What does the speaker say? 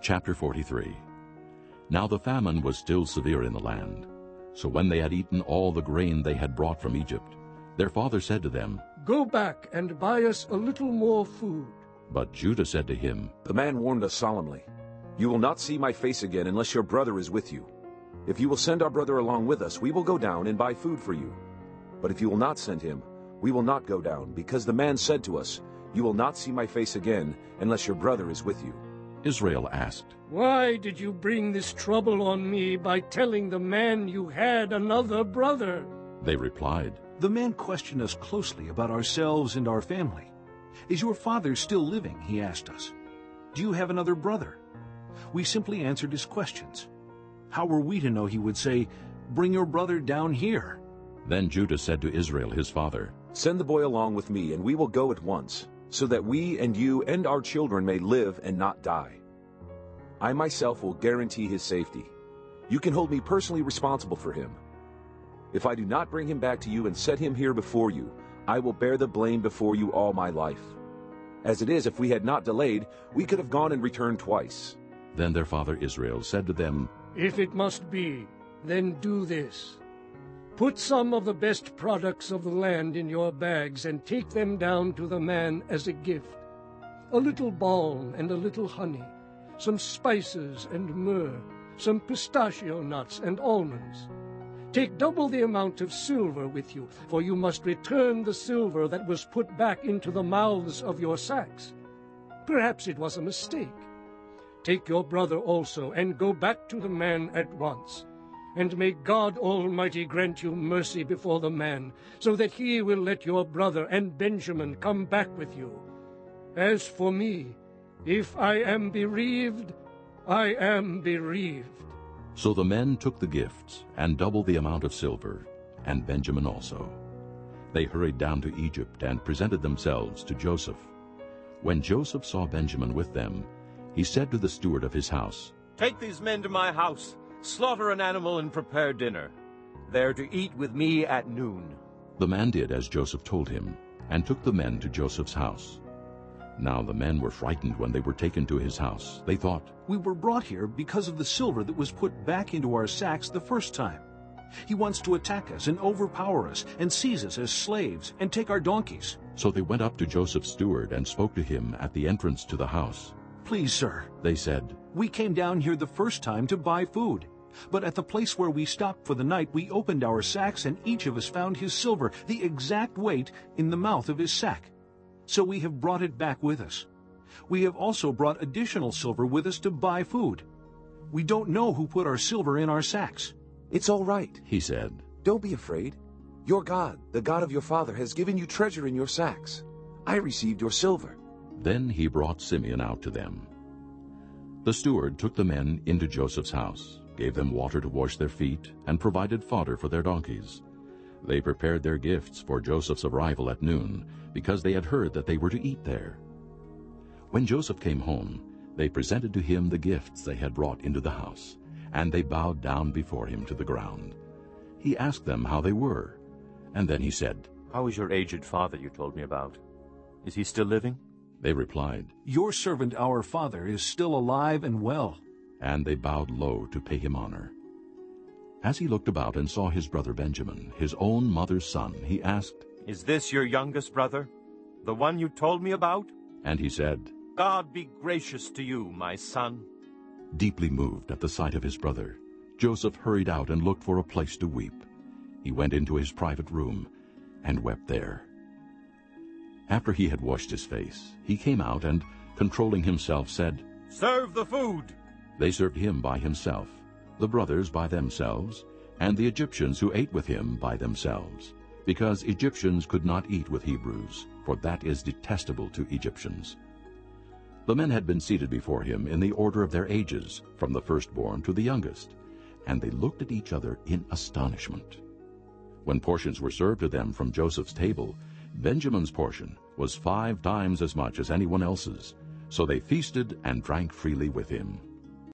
Chapter 43 Now the famine was still severe in the land. So when they had eaten all the grain they had brought from Egypt, their father said to them, Go back and buy us a little more food. But Judah said to him, The man warned us solemnly, You will not see my face again unless your brother is with you. If you will send our brother along with us, we will go down and buy food for you. But if you will not send him, we will not go down, because the man said to us, You will not see my face again unless your brother is with you. Israel asked, Why did you bring this trouble on me by telling the man you had another brother? They replied, The man questioned us closely about ourselves and our family. Is your father still living? He asked us. Do you have another brother? We simply answered his questions. How were we to know he would say, Bring your brother down here? Then Judah said to Israel his father, Send the boy along with me, and we will go at once, so that we and you and our children may live and not die. I myself will guarantee his safety. You can hold me personally responsible for him. If I do not bring him back to you and set him here before you, I will bear the blame before you all my life. As it is, if we had not delayed, we could have gone and returned twice. Then their father Israel said to them, If it must be, then do this. Put some of the best products of the land in your bags and take them down to the man as a gift. A little balm and a little honey, some spices and myrrh, some pistachio nuts and almonds. Take double the amount of silver with you, for you must return the silver that was put back into the mouths of your sacks. Perhaps it was a mistake. Take your brother also, and go back to the man at once. And may God Almighty grant you mercy before the man, so that he will let your brother and Benjamin come back with you. As for me, if I am bereaved, I am bereaved. So the men took the gifts and doubled the amount of silver, and Benjamin also. They hurried down to Egypt and presented themselves to Joseph. When Joseph saw Benjamin with them, he said to the steward of his house, Take these men to my house, slaughter an animal and prepare dinner. They're to eat with me at noon. The man did as Joseph told him, and took the men to Joseph's house. Now the men were frightened when they were taken to his house. They thought, We were brought here because of the silver that was put back into our sacks the first time. He wants to attack us and overpower us and seize us as slaves and take our donkeys. So they went up to Joseph's steward and spoke to him at the entrance to the house. Please, sir, They said, we came down here the first time to buy food. But at the place where we stopped for the night, we opened our sacks, and each of us found his silver, the exact weight, in the mouth of his sack. So we have brought it back with us. We have also brought additional silver with us to buy food. We don't know who put our silver in our sacks. It's all right. he said, Don't be afraid. Your God, the God of your father, has given you treasure in your sacks. I received your silver. Then he brought Simeon out to them. The steward took the men into Joseph's house, gave them water to wash their feet, and provided fodder for their donkeys. They prepared their gifts for Joseph's arrival at noon, because they had heard that they were to eat there. When Joseph came home, they presented to him the gifts they had brought into the house, and they bowed down before him to the ground. He asked them how they were, and then he said, How is your aged father you told me about? Is he still living? They replied, Your servant our father is still alive and well. and they bowed low to pay him honor. As he looked about and saw his brother Benjamin, his own mother's son, he asked, Is this your youngest brother? The one you told me about? and he said, God be gracious to you, my son. Deeply moved at the sight of his brother, Joseph hurried out and looked for a place to weep. He went into his private room and wept there. After he had washed his face, he came out and, controlling himself, said, Serve the food. They served him by himself, the brothers by themselves, and the Egyptians who ate with him by themselves, because Egyptians could not eat with Hebrews, for that is detestable to Egyptians. The men had been seated before him in the order of their ages, from the firstborn to the youngest, and they looked at each other in astonishment. When portions were served to them from Joseph's table, Benjamin's portion was five times as much as anyone else's, so they feasted and drank freely with him.